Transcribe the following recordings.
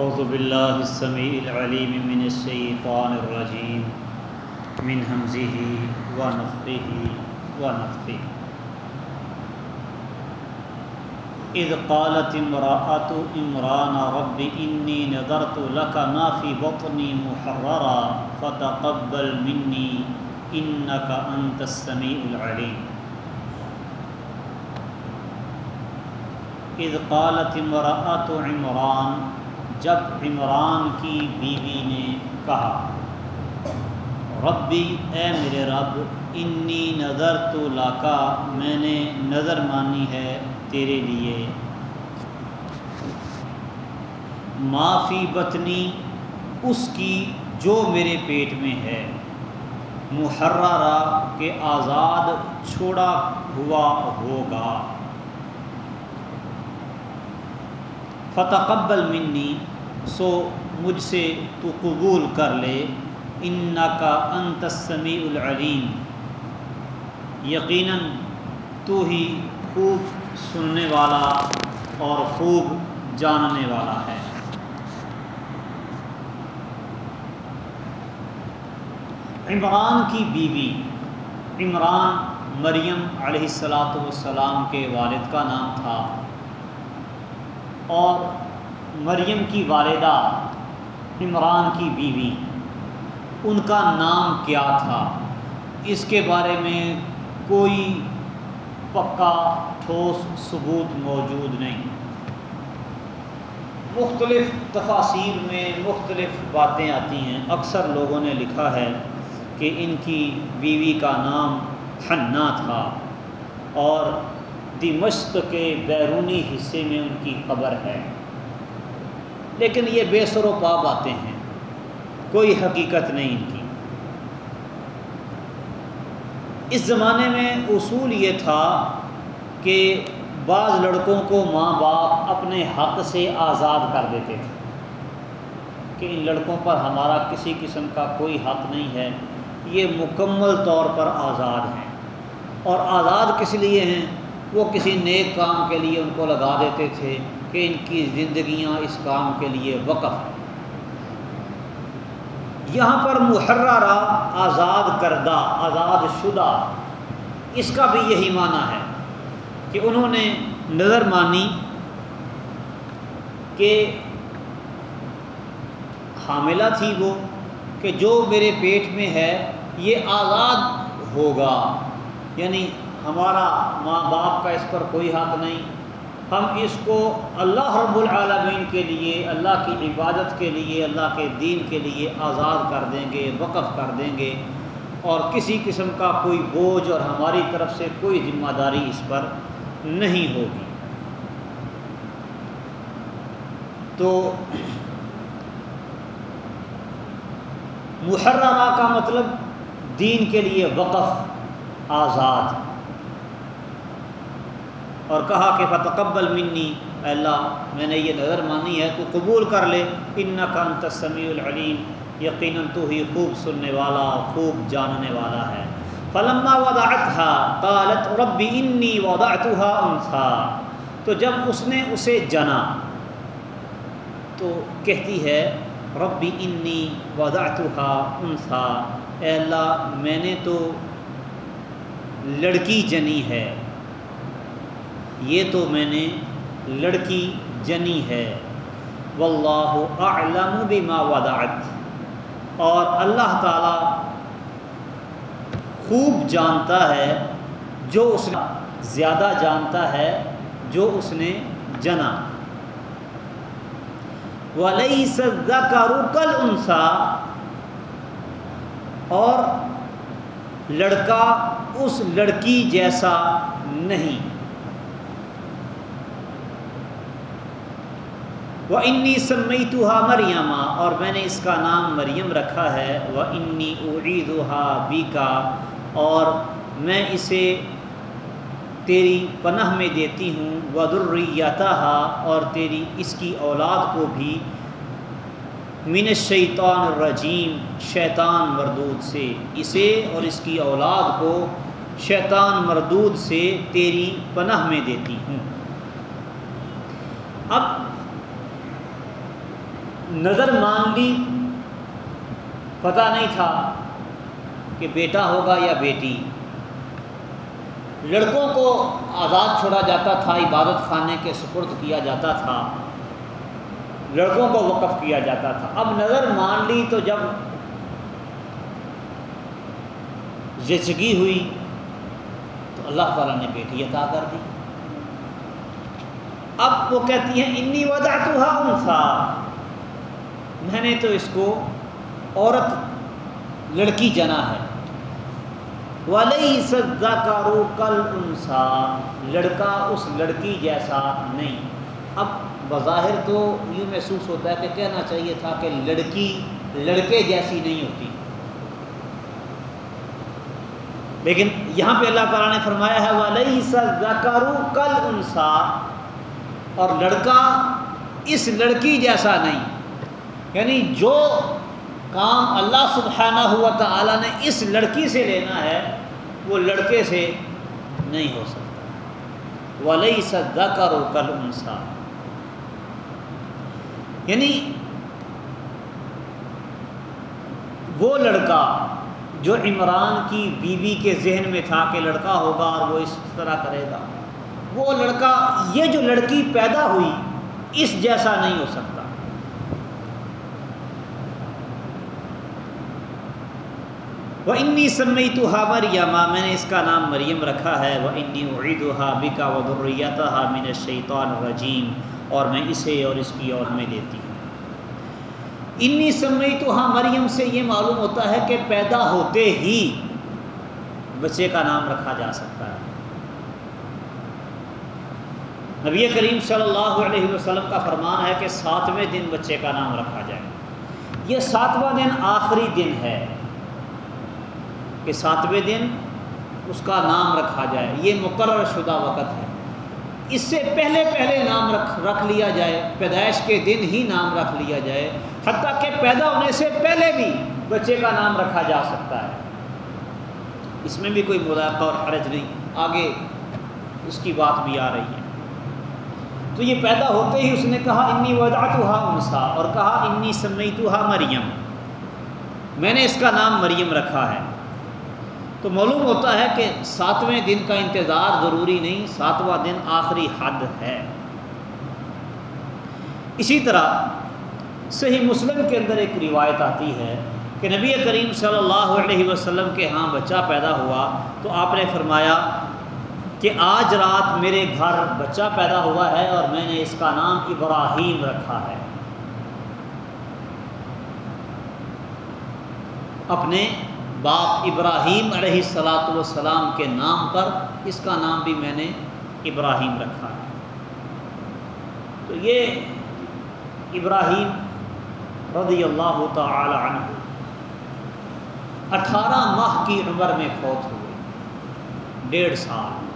اعوذ باللہ السمیع العلیم من الشیطان الرجیم من حمزه ونفخه ونفثه اذ قالت امرأة عمران رب انی نظرت لك ما في بطني محررا فتقبل مني انك انت السمیع العلیم اذ قالت امرأة عمران جب عمران کی بیوی نے کہا، ربی، اے میرے رب، انی نظر تو لاکا میں نے نظر مانی ہے تیرے لیے۔ معافی بتنی اس کی جو میرے پیٹ میں ہے۔ محررہ کے آزاد چھوڑا ہوا ہوگا۔ فتح قبل منی، سو مجھ سے تو قبول کر لے ان کا انت سمیع العلیم۔ یقیناً تو ہی خوب سننے والا اور خوب جاننے والا ہے۔ عمران کی بیوی، عمران مریم علیہ السلاۃ والسلام کے والد کا نام تھا۔ اور مریم کی والدہ عمران کی بیوی۔ ان کا نام کیا تھا؟ اس کے بارے میں کوئی پکا ٹھوس ثبوت موجود نہیں۔ مختلف تفاصیر میں مختلف باتیں آتی ہیں۔ اکثر لوگوں نے لکھا ہے کہ ان کی بیوی کا نام حنا تھا اور دمشق کے بیرونی حصے میں ان کی قبر ہے۔ لیکن یہ بے سر و پا باتیں ہیں۔ کوئی حقیقت نہیں ان کی اس زمانے میں اصول یہ تھا کہ بعض لڑکوں کو ماں باپ اپنے حق سے آزاد کر دیتے تھے کہ ان لڑکوں پر ہمارا کسی قسم کا کوئی حق نہیں ہے۔ یہ مکمل طور پر آزاد ہیں۔ اور آزاد کس لیے ہیں؟ وہ کسی نیک کام کے لیے ان کو لگا دیتے تھے کہ ان کی زندگیاں اس کام کے لیے وقف ہیں۔ یہاں پر محررہ آزاد کردہ، آزاد شدہ، اس کا بھی یہی معنی ہے کہ انہوں نے نظر مانی کہ حاملہ تھی وہ، کہ جو میرے پیٹ میں ہے، یہ آزاد ہوگا۔ یعنی ہمارا ماں باپ کا اس پر کوئی حق نہیں۔ ہم اس کو اللہ رب العالمین کے لیے، اللہ کی عبادت کے لیے، اللہ کے دین کے لیے آزاد کر دیں گے، وقف کر دیں گے۔ اور کسی قسم کا کوئی بوجھ اور ہماری طرف سے کوئی ذمہ داری اس پر نہیں ہوگی۔ تو محرمہ کا مطلب دین کے لیے وقف، آزاد۔ اور کہا کہ فتقبل منی اللہ، میں نے یہ نظر مانی ہے تو قبول کر لے۔ ان کا انت سمیع العلیم، یقیناً تو ہی خوب سننے والا، خوب جاننے والا ہے۔ فلما وضعتها قالت رب انی وضعتها انثى تو جب اس نے اسے جنا، تو کہتی ہے ربی انی وضعتها انثى اے اللہ، میں نے تو لڑکی جنی ہے۔ یہ تو میں نے لڑکی جنی ہے۔ واللہ اعلم بما وضعت۔ اور اللہ تعالی خوب جانتا ہے جو اس نے زیادہ جانتا ہے جو اس نے جنا۔ وَلَيْسَ الذَّكَرُ كَالْأُنْثَى۔ اور لڑکا اس لڑکی جیسا نہیں۔ وہ انی سمئی مریمہ اور میں نے اس کا نام مریم رکھا ہے وہ انی اڑی بی کا اور میں اسے تیری پناہ میں دیتی ہوں ودریتا اور تیری اس کی اولاد کو بھی من الشیطان الرجیم شیطان مردود سے۔ اسے اور اس کی اولاد کو شیطان مردود سے تیری پناہ میں دیتی ہوں۔ اب نظر مان لی، پتہ نہیں تھا کہ بیٹا ہوگا یا بیٹی۔ لڑکوں کو آزاد چھوڑا جاتا تھا، عبادت خانے کے سپرد کیا جاتا تھا۔ لڑکوں کو وقف کیا جاتا تھا۔ اب نظر مان لی تو جب زچگی ہوئی تو اللہ تعالیٰ نے بیٹی عطا کر دی۔ اب وہ کہتی ہیں، انی وجہ تو انسا میں نے تو اس کو عورت لڑکی جنا ہے۔ ولی سزا کارو کل انسا لڑکا اس لڑکی جیسا نہیں۔ اب بظاہر تو یوں محسوس ہوتا ہے کہ کہنا چاہیے تھا کہ لڑکی لڑکے جیسی نہیں ہوتی۔ لیکن یہاں پہ اللہ تعالیٰ نے فرمایا ہے ولی سزا کارو کل انسا اور لڑکا اس لڑکی جیسا نہیں۔ یعنی جو کام اللہ سبحانہ ہوا تعالیٰ نے اس لڑکی سے لینا ہے، وہ لڑکے سے نہیں ہو سکتا۔ ولی سدا کرو کل انسا یعنی وہ لڑکا جو عمران کی بیوی کے ذہن میں تھا کہ لڑکا ہوگا اور وہ اس طرح کرے گا، وہ لڑکا، یہ جو لڑکی پیدا ہوئی اس جیسا نہیں ہو سکتا۔ وہ انی سمئی تو ہا مریما میں نے اس کا نام مریم رکھا ہے وہ انی عید و ہا بکا و دریت ہا من شیطان رجیم اور میں اسے اور اس کی اور میں دیتی ہوں۔ انی سمئی تو ہاں مریم سے یہ معلوم ہوتا ہے کہ پیدا ہوتے ہی بچے کا نام رکھا جا سکتا ہے۔ نبی کریم صلی اللہ علیہ وسلم کا فرمان ہے کہ ساتویں دن بچے کا نام رکھا جائے۔ یہ ساتواں دن آخری دن ہے۔ کہ ساتویں دن اس کا نام رکھا جائے۔ یہ مقرر شدہ وقت ہے۔ اس سے پہلے پہلے نام رکھ رکھ لیا جائے۔ پیدائش کے دن ہی نام رکھ لیا جائے۔ حتیٰ کہ پیدا ہونے سے پہلے بھی بچے کا نام رکھا جا سکتا ہے۔ اس میں بھی کوئی مذاکرہ اور حرج نہیں۔ آگے اس کی بات بھی آ رہی ہے۔ تو یہ پیدا ہوتے ہی اس نے کہا، انی وضاحت انسا اور کہا، انی سمیت مریم میں نے اس کا نام مریم رکھا ہے۔ تو معلوم ہوتا ہے کہ ساتویں دن کا انتظار ضروری نہیں، ساتواں دن آخری حد ہے۔ اسی طرح صحیح مسلم کے اندر ایک روایت آتی ہے کہ نبی کریم صلی اللہ علیہ وسلم کے ہاں بچہ پیدا ہوا تو آپ نے فرمایا کہ آج رات میرے گھر بچہ پیدا ہوا ہے اور میں نے اس کا نام ابراہیم رکھا ہے۔ اپنے باپ ابراہیم علیہ السلاۃ والسلام کے نام پر اس کا نام بھی میں نے ابراہیم رکھا ہے۔ تو یہ ابراہیم رضی اللہ تعالی عنہ اٹھارہ ماہ کی عمر میں فوت ہوئے۔ ڈیڑھ سال۔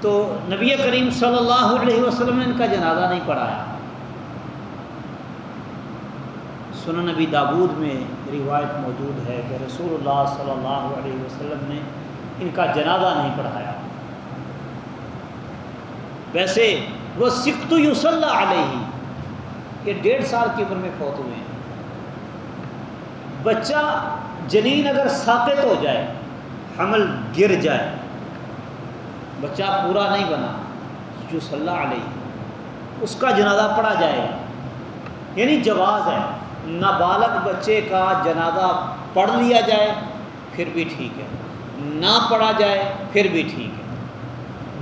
تو نبی کریم صلی اللہ علیہ وسلم نے ان کا جنازہ نہیں پڑھایا۔ سنن نبی دابود میں روایت موجود ہے کہ رسول اللہ صلی اللہ علیہ وسلم نے ان کا جنازہ نہیں پڑھایا۔ ویسے وہ سکھ یوس اللہ علیہ یہ ڈیڑھ سال کی عمر میں فوت ہوئے ہیں۔ بچہ جنین اگر ساقت ہو جائے، حمل گر جائے، بچہ پورا نہیں بنا جو صلی اللہ علیہ، اس کا جنازہ پڑھا جائے گا۔ یعنی جواز ہے۔ نابالغ بچے کا جنازہ پڑھ لیا جائے، پھر بھی ٹھیک ہے۔ نہ پڑھا جائے، پھر بھی ٹھیک ہے۔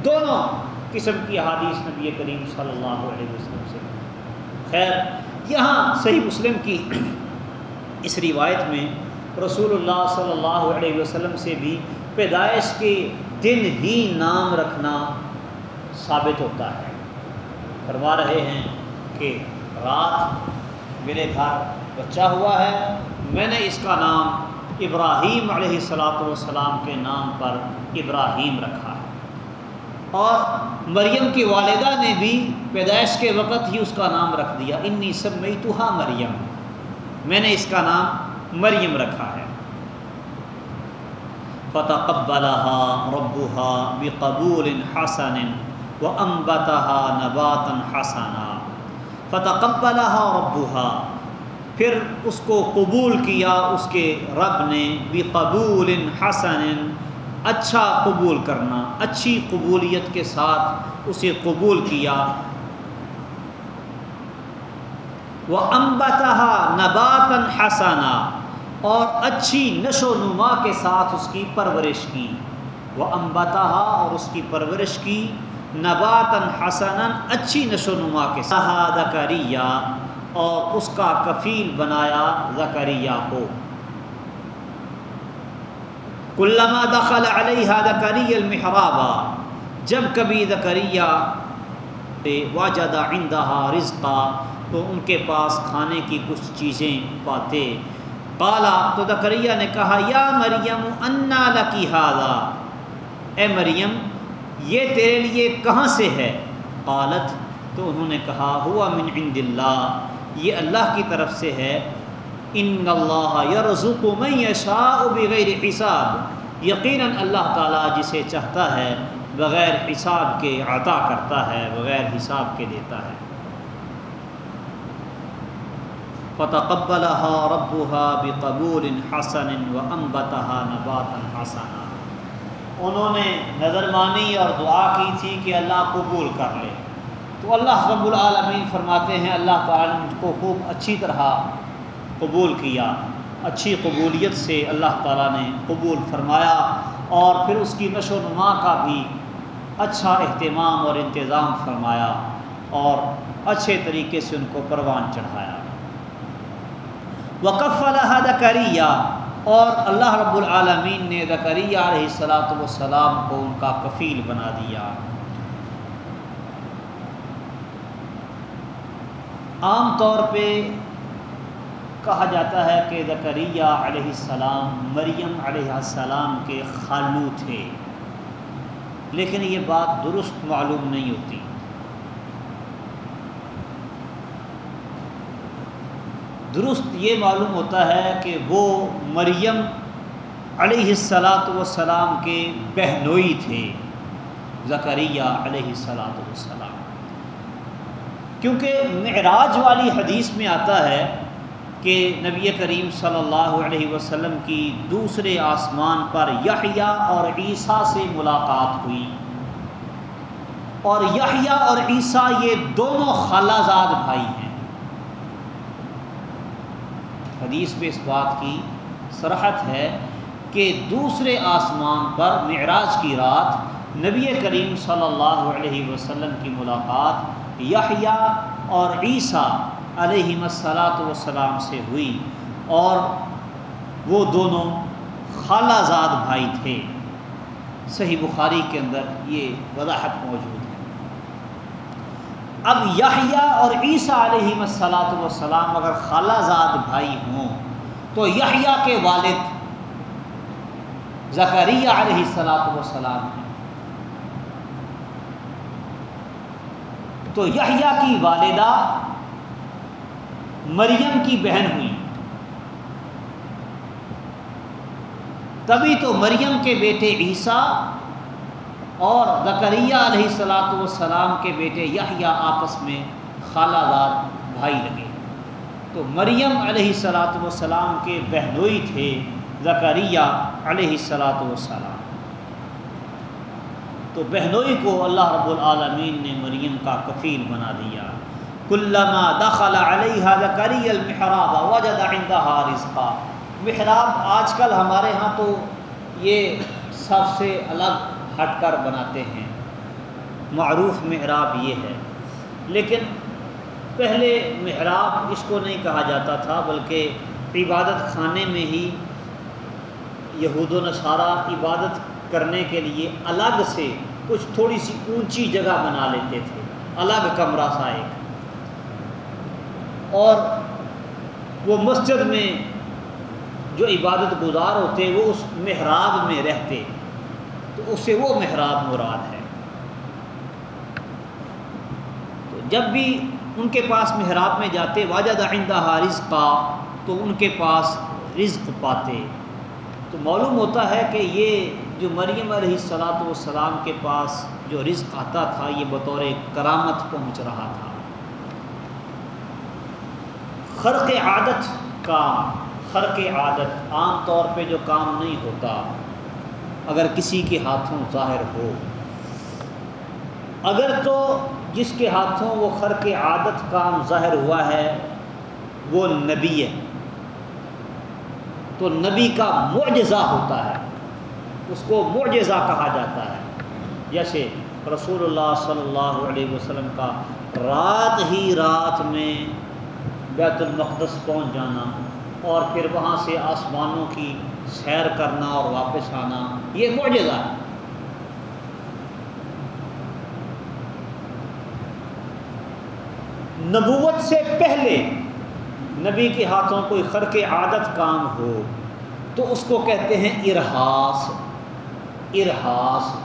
دونوں قسم کی حادیث نبی کریم صلی اللہ علیہ وسلم سے۔ خیر، یہاں صحیح مسلم کی اس روایت میں رسول اللہ صلی اللہ علیہ وسلم سے بھی پیدائش کے دن ہی نام رکھنا ثابت ہوتا ہے۔ فرما رہے ہیں کہ رات میرے گھر بچہ ہوا ہے۔ میں نے اس کا نام ابراہیم علیہ السلاۃ والسلام کے نام پر ابراہیم رکھا ہے۔ اور مریم کی والدہ نے بھی پیدائش کے وقت ہی اس کا نام رکھ دیا۔ انی سب میں مریم۔ میں نے اس کا نام مریم رکھا ہے۔ فتقبلها ربها بقبول حسن وہ امبتہ نباتن حسنا۔ فتح قبلہ ربوہا پھر اس کو قبول کیا، اس کے رب نے بھی قبول حسن اچھا قبول کرنا، اچھی قبولیت کے ساتھ اسے قبول کیا۔ وہ امبتہ نباتن حسنا، اور اچھی نشو و نما کے ساتھ اس کی پرورش کی۔ وہ امبتہ اور اس کی پرورش کی۔ نباتن حسن اچھی نشو نما کے ساتھ زکریہ اور اس کا کفیل بنایا زکریہ کو۔ کلما دخل علیہ زکری المحرابہ جب کبھی زکریہ واجد عندها رزقا، تو ان کے پاس کھانے کی کچھ چیزیں پاتے۔ پالا تو دکریہ نے کہا، یا مریم، انا لکی ہاضا اے مریم یہ تیرے لیے کہاں سے ہے؟ قالت، تو انہوں نے کہا، ہوا من عند اللہ، یہ اللہ کی طرف سے ہے۔ ان اللہ یرزق من یشاء بغیر حساب، یقیناً اللہ تعالیٰ جسے چاہتا ہے، بغیر حساب کے عطا کرتا ہے، بغیر حساب کے دیتا ہے۔ فتقبلها ربها بقبول حسن وانبتها نباتا حسنا۔ انہوں نے نظر مانی اور دعا کی تھی کہ اللہ قبول کر لے۔ تو اللہ رب العالمین فرماتے ہیں، اللہ تعالیٰ نے مجھ کو خوب اچھی طرح قبول کیا، اچھی قبولیت سے اللہ تعالیٰ نے قبول فرمایا اور پھر اس کی نشو و نما کا بھی اچھا اہتمام اور انتظام فرمایا اور اچھے طریقے سے ان کو پروان چڑھایا۔ وقف اللہ دکریہ اور اللہ رب العالمین نے دکریہ علیہ السلاۃ والسلام کو ان کا کفیل بنا دیا۔ عام طور پہ کہا جاتا ہے کہ دکریہ علیہ السلام مریم علیہ السلام کے خالو تھے، لیکن یہ بات درست معلوم نہیں ہوتی۔ درست یہ معلوم ہوتا ہے کہ وہ مریم علیہ السلاۃ والسلام کے بہنوئی تھے زکریہ علیہ السلاۃ والسلام۔ کیونکہ معراج والی حدیث میں آتا ہے کہ نبی کریم صلی اللہ علیہ وسلم کی دوسرے آسمان پر یحییٰ اور عیسیٰ سے ملاقات ہوئی۔ اور یحییٰ اور عیسیٰ یہ دونوں خالہ زاد بھائی ہیں۔ حدیث میں اس بات کی سرحت ہے کہ دوسرے آسمان پر معراج کی رات نبی کریم صلی اللہ علیہ وسلم کی ملاقات یحییٰ اور عیسیٰ علیہ مسلاۃ وسلام سے ہوئی اور وہ دونوں خالہ زاد بھائی تھے۔ صحیح بخاری کے اندر یہ وضاحت موجود ہے۔ اب یحییٰ اور عیسیٰ علیہ مسلاۃ والسلام اگر خالہ زاد بھائی ہوں تو یحییٰ کے والد زکریہ علیہ السلاۃ والسلام ہیں۔ تو یحییٰ کی والدہ مریم کی بہن ہوئی۔ تبھی تو مریم کے بیٹے عیسیٰ اور زکریہ علیہ السلاۃ والسلام کے بیٹے یحییٰ آپس میں خالہ دار بھائی لگے۔ تو مریم علیہ السلاۃ والسلام کے بہنوئی تھے زکریہ علیہ السلاۃ والسلام۔ تو بہنوئی کو اللہ رب العالمین نے مریم کا کفیل بنا دیا۔ کلما دخل علیہ زکری المحراب وجد عندها رزقا۔ محراب آج کل ہمارے ہاں تو یہ سب سے الگ ہٹ کر بناتے ہیں۔ معروف محراب یہ ہے۔ لیکن پہلے محراب اس کو نہیں کہا جاتا تھا، بلکہ عبادت خانے میں ہی یہود و نصارہ عبادت کرنے کے لیے الگ سے کچھ تھوڑی سی اونچی جگہ بنا لیتے تھے، الگ کمرہ سا ایک۔ اور وہ مسجد میں جو عبادت گزار ہوتے، وہ اس محراب میں رہتے۔ تو اس سے وہ محراب مراد ہے۔ تو جب بھی ان کے پاس محراب میں جاتے واجد آئندہ رزق کا تو ان کے پاس رزق پاتے۔ تو معلوم ہوتا ہے کہ یہ جو مریم علیہ السلاۃ والسلام کے پاس جو رزق آتا تھا، یہ بطور کرامت پہنچ رہا تھا۔ خرق عادت کام خرق عادت عام طور پہ جو کام نہیں ہوتا اگر کسی کے ہاتھوں ظاہر ہو۔ اگر تو جس کے ہاتھوں وہ خرق عادت کام ظاہر ہوا ہے، وہ نبی ہے۔ تو نبی کا معجزہ ہوتا ہے۔ اس کو معجزہ کہا جاتا ہے۔ جیسے رسول اللہ صلی اللہ علیہ وسلم کا رات ہی رات میں بیت المقدس پہنچ جانا۔ اور پھر وہاں سے آسمانوں کی سیر کرنا اور واپس آنا، یہ معجزہ ہے۔ نبوت سے پہلے نبی کے ہاتھوں کوئی خرق عادت کام ہو تو اس کو کہتے ہیں ارحاس۔ ارحاس۔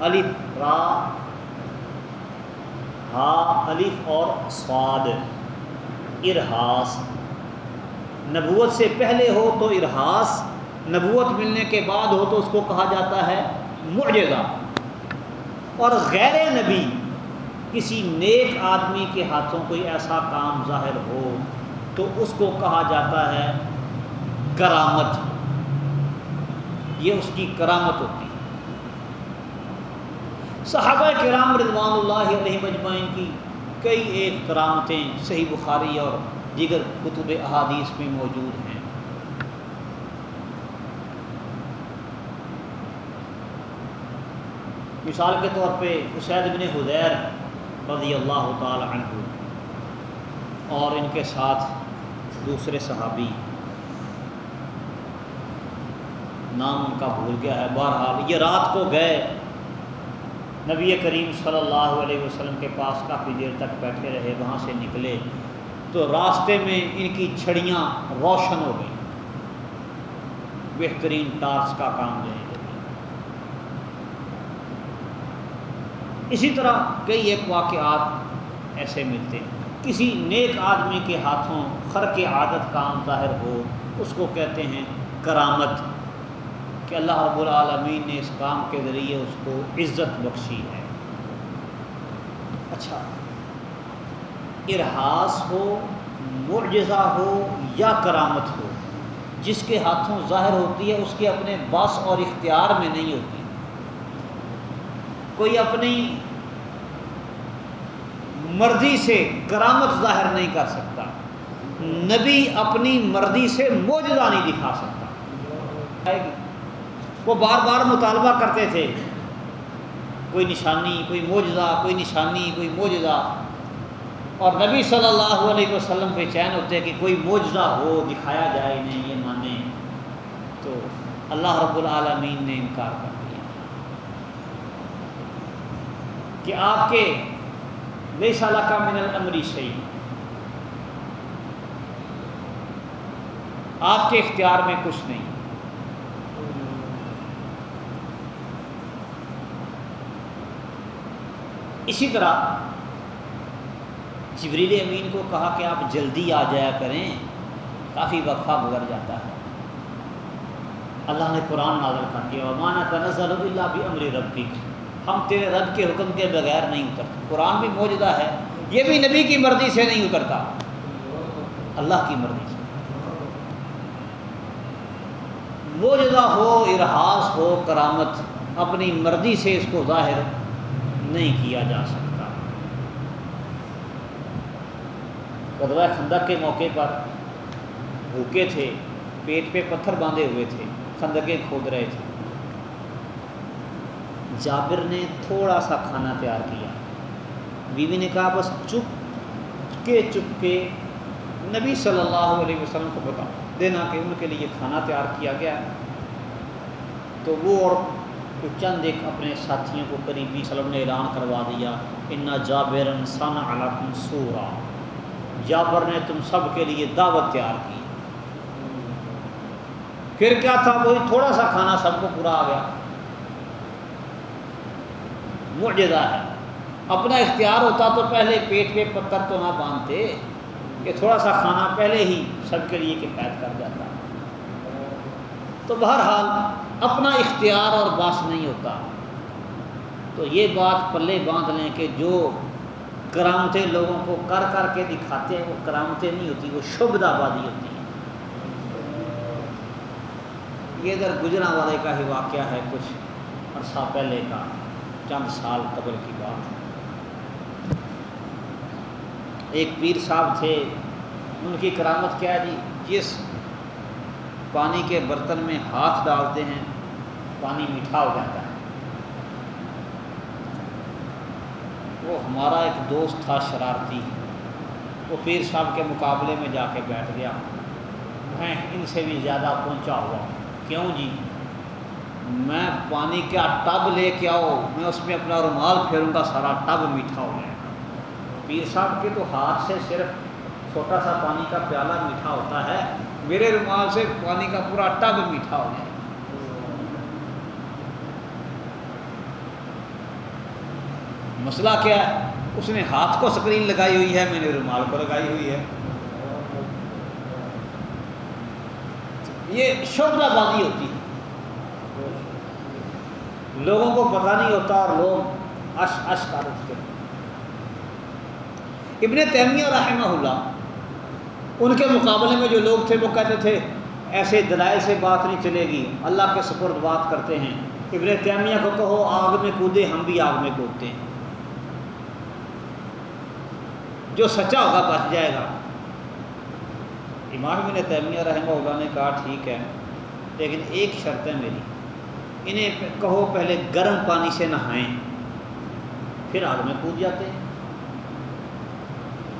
الف، را۔ ہا، الف اور سواد ارحاس۔ نبوت سے پہلے ہو تو ارحاس، نبوت ملنے کے بعد ہو تو اس کو کہا جاتا ہے معجزہ۔ اور غیر نبی، کسی نیک آدمی کے ہاتھوں کوئی ایسا کام ظاہر ہو تو اس کو کہا جاتا ہے کرامت۔ یہ اس کی کرامت ہوتی ہے۔ صحابہ کرام رضوان اللہ علیہ مجمعین کی کئی ایک کرامتیں، صحیح بخاری اور دیگر کتب احادیث میں موجود ہیں۔ مثال کے طور پہ اسید بن حدیر رضی اللہ تعالی عنہ اور ان کے ساتھ دوسرے صحابی۔ نام ان کا بھول گیا ہے۔ بہرحال یہ رات کو گئے۔ نبی کریم صلی اللہ علیہ وسلم کے پاس کافی دیر تک بیٹھے رہے، وہاں سے نکلے۔ تو راستے میں ان کی چھڑیاں روشن ہو گئیں۔ بہترین ٹارچ کا کام لیں اسی طرح کئی ایک واقعات ایسے ملتے ہیں۔ کسی نیک آدمی کے ہاتھوں خر کے عادت کام ظاہر ہو، اس کو کہتے ہیں کرامت، کہ اللہ رب العالمین نے اس کام کے ذریعے اس کو عزت بخشی ہے۔ اچھا۔ ارحاس ہو، معجزہ ہو یا کرامت ہو، جس کے ہاتھوں ظاہر ہوتی ہے، اس کے اپنے بس اور اختیار میں نہیں ہوتی۔ کوئی اپنی مرضی سے کرامت ظاہر نہیں کر سکتا۔ نبی اپنی مرضی سے موجودہ نہیں دکھا سکتا۔ وہ بار بار مطالبہ کرتے تھے، کوئی نشانی، کوئی موجودہ کوئی نشانی، کوئی موجودہ اور نبی صلی اللہ علیہ وسلم پہ چین ہوتے کہ کوئی موجودہ ہو، دکھایا جائے انہیں یہ مانیں، تو اللہ رب العالمین نے انکار کر دیا۔ کہ آپ کے نئی سالہ کا من الامری صحیح آپ کے اختیار میں کچھ نہیں۔ اسی طرح جبریل امین کو کہا کہ آپ جلدی آ جایا کریں، کافی وقفہ گزر جاتا ہے۔ اللہ نے قرآن نازل کر دیا مانا کا نظر اللہ بھی امر ربی ہم تیرے رب کے حکم کے بغیر نہیں اترتے۔ قرآن بھی موجودہ ہے، یہ بھی نبی کی مرضی سے نہیں اترتا۔ اللہ کی مرضی سے۔ موجودہ ہو، ارحاس ہو، کرامت اپنی مرضی سے اس کو ظاہر نہیں کیا جا سکتا۔ قدوہ خندق کے موقع پر بھوکے تھے، پیٹ پہ پتھر باندھے ہوئے تھے خندقیں کھود رہے تھے۔ جابر نے تھوڑا سا کھانا تیار کیا۔ بیوی نے کہا، بس چپ کے چپ کے نبی صلی اللہ علیہ وسلم کو بتا دینا کہ ان کے لیے کھانا تیار کیا گیا۔ تو وہ اور چند ایک اپنے ساتھیوں کو قریبی صلی نے اعلان کروا دیا، انا جابرن سن علاقم سورا جابر نے تم سب کے لیے دعوت تیار کی۔ پھر کیا تھا؟ وہی تھوڑا سا کھانا سب کو پورا آ گیا۔ معجزہ ہے۔ اپنا اختیار ہوتا تو پہلے پیٹ پہ پتھر تو نہ باندھتے، کہ تھوڑا سا کھانا پہلے ہی سب کے لیے کفایت کر جاتا۔ تو بہرحال اپنا اختیار اور باس نہیں ہوتا۔ تو یہ بات پلے باندھ لیں کہ جو کرامتیں لوگوں کو کر کر کے دکھاتے ہیں، وہ کرامتیں نہیں ہوتی، وہ شبد آبادی ہوتی ہیں۔ یہ ادھر گجرا والے کا ہی واقعہ ہے کچھ عرصہ پہلے کا، چند سال قبل کی بات۔ ایک پیر صاحب تھے، ان کی کرامت کیا ہے جی؟ جس پانی کے برتن میں ہاتھ ڈالتے ہیں، پانی میٹھا ہو جاتا ہے۔ وہ ہمارا ایک دوست تھا شرارتی، وہ پیر صاحب کے مقابلے میں جا کے بیٹھ گیا۔ میں ان سے بھی زیادہ پہنچا ہوا۔ کیوں جی؟ میں پانی کا ٹب لے کے آؤ، میں اس میں اپنا رومال پھیروں گا، سارا ٹب میٹھا ہو جائے گا۔ پیر صاحب کے تو ہاتھ سے صرف چھوٹا سا پانی کا پیالہ میٹھا ہوتا ہے، میرے رومال سے پانی کا پورا ٹب میٹھا ہو جائے مسئلہ کیا ہے؟ اس نے ہاتھ کو سکرین لگائی ہوئی ہے، میں نے رومال کو لگائی ہوئی ہے۔ یہ شعبہ بازی ہوتی ہے۔ لوگوں کو پتہ نہیں ہوتا اور لوگ اش اش کر اٹھتے ابن تیمیہ رحمہ اللہ، ان کے مقابلے میں جو لوگ تھے، وہ کہتے تھے، ایسے دلائل سے بات نہیں چلے گی، اللہ کے سپرد بات کرتے ہیں۔ ابن تیمیہ کو کہو، آگ میں کودے، ہم بھی آگ میں کودتے ہیں۔ جو سچا ہوگا بچ جائے گا۔ امام ابن تیمیہ رحمہ اللہ نے کہا، ٹھیک ہے، لیکن ایک شرط ہے میری۔ انہیں کہو پہلے گرم پانی سے نہائیں، پھر آگ میں کود جاتے ہیں۔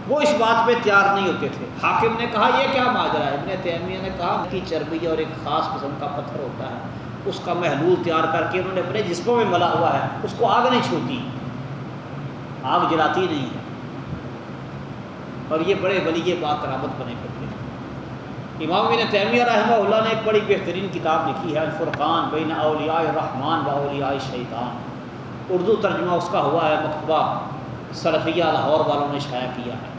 وہ اس بات پہ تیار نہیں ہوتے تھے۔ حاکم نے کہا، یہ کیا ماجرا ہے؟ ابن تیمیہ نے کہا کی چربی اور ایک خاص قسم کا پتھر ہوتا ہے، اس کا محلول تیار کر کے انہوں نے اپنے جسموں میں ملا ہوا ہے، اس کو آگ نہیں چھوتی۔ آگ جلاتی نہیں ہے۔ اور یہ بڑے ولی بات کرامت بنے کرتے ہیں۔ امام بن تیمیہ رحمہ اللہ نے ایک بڑی بہترین کتاب لکھی ہے، الفرقان بین اولیاء الرحمن و اولیاء شیطان اردو ترجمہ اس کا ہوا ہے مکتبہ سلفیہ لاہور والوں نے شائع کیا ہے۔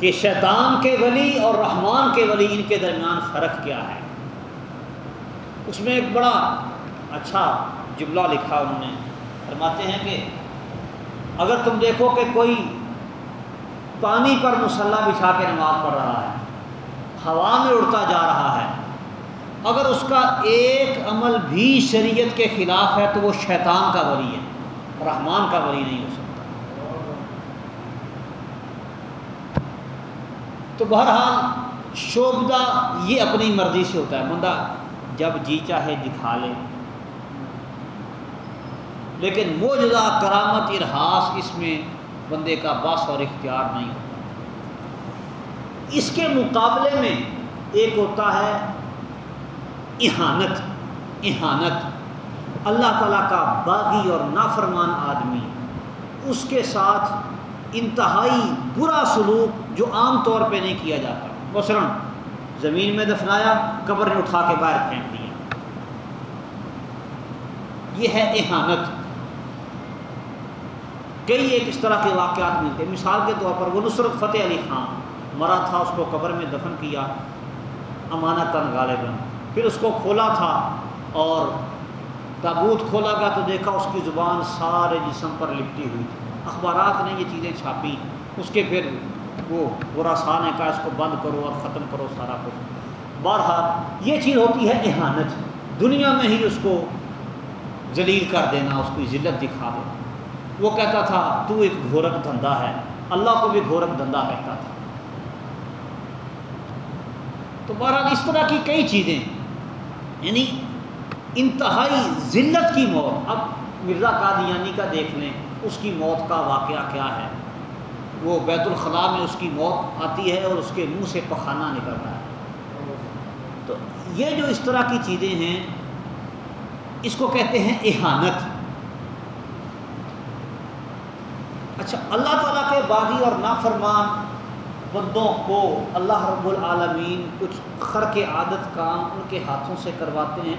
کہ شیطان کے ولی اور رحمان کے ولی ان کے درمیان فرق کیا ہے۔ اس میں ایک بڑا اچھا جملہ لکھا انہوں نے۔ فرماتے ہیں کہ اگر تم دیکھو کہ کوئی پانی پر مسلح بچھا کے نماز پڑھ رہا ہے۔ ہوا میں اڑتا جا رہا ہے۔ اگر اس کا ایک عمل بھی شریعت کے خلاف ہے تو وہ شیطان کا ولی ہے۔ رحمان کا ولی نہیں ہو سکتا۔ تو بہرحال شوبدہ یہ اپنی مرضی سے ہوتا ہے۔ بندہ جب جی چاہے دکھا لے۔ لیکن وہ جدا کرامت ارحاس اس میں بندے کا بس اور اختیار نہیں ہوتا۔ اس کے مقابلے میں ایک ہوتا ہے احانت احانت۔ اللہ تعالیٰ کا باغی اور نافرمان آدمی، اس کے ساتھ انتہائی برا سلوک جو عام طور پہ نہیں کیا جاتا۔ مثلا زمین میں دفنایا، قبر نے اٹھا کے باہر پھینک دیا۔ یہ ہے احانت۔ کئی ایک اس طرح کے واقعات ملتے ہیں مثال کے طور پر وہ نصرت فتح علی خان، مرا تھا، اس کو قبر میں دفن کیا، امانت تن غالباً پھر اس کو کھولا تھا اور تابوت کھولا گیا تو دیکھا اس کی زبان سارے جسم پر لپٹی ہوئی تھی۔ اخبارات نے یہ چیزیں چھاپی۔ اس کے پھر وہ برا نے کہا اس کو بند کرو اور ختم کرو سارا کچھ۔ بہرحال یہ چیز ہوتی ہے احانت۔ دنیا میں ہی اس کو ذلیل کر دینا، اس کی ذلت دکھا دینا۔ وہ کہتا تھا، تو ایک گھورک دھندا ہے۔ اللہ کو بھی گھورک دھندا کہتا تھا۔ تو بہرحال اس طرح کی کئی چیزیں یعنی انتہائی ذلت کی موت۔ اب مرزا قادیانی کا دیکھ لیں، اس کی موت کا واقعہ کیا ہے؟ وہ بیت الخلاء میں اس کی موت آتی ہے اور اس کے منہ سے پخانہ نکل رہا ہے۔ تو یہ جو اس طرح کی چیزیں ہیں، اس کو کہتے ہیں احانت۔ اچھا اللہ تعالیٰ کے باغی اور نافرمان بندوں کو اللہ رب العالمین کچھ خر کے عادت کام ان کے ہاتھوں سے کرواتے ہیں